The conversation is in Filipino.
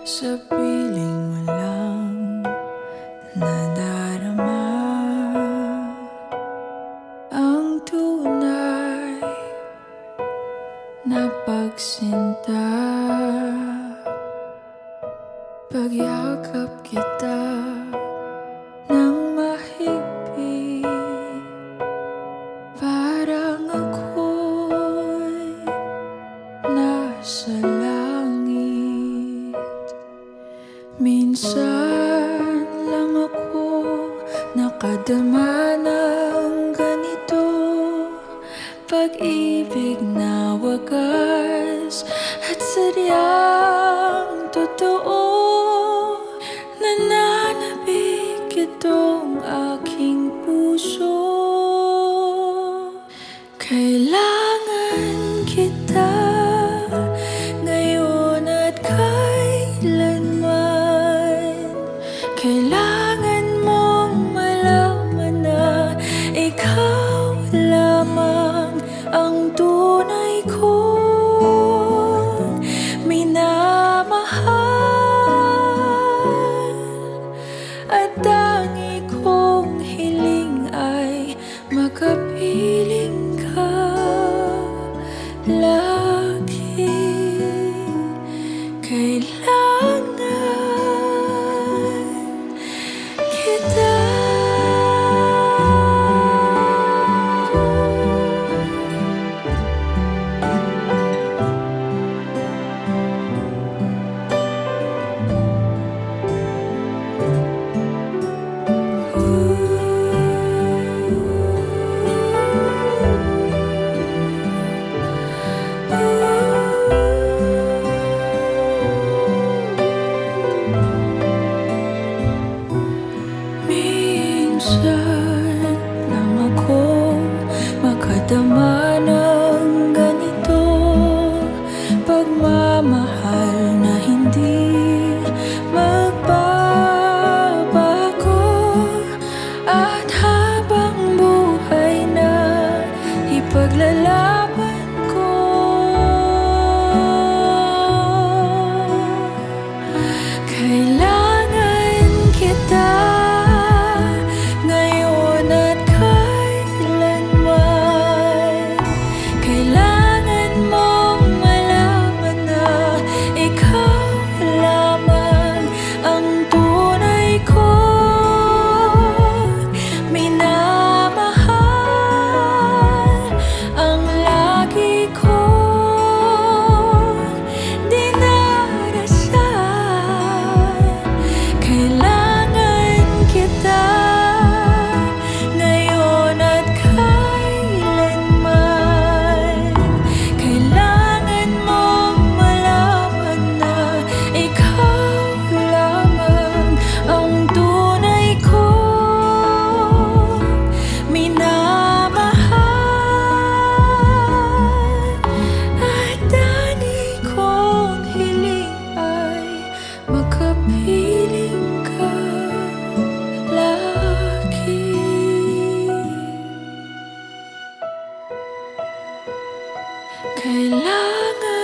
sa piling walang nadarama ang tunay na pagsinta. Pagyakap kita ng mahigpit. Parang ako'y nasa lahat Minsan lang ako nakadama ng ganito. Pag-ibig na wagas at sadya Feeling Longer.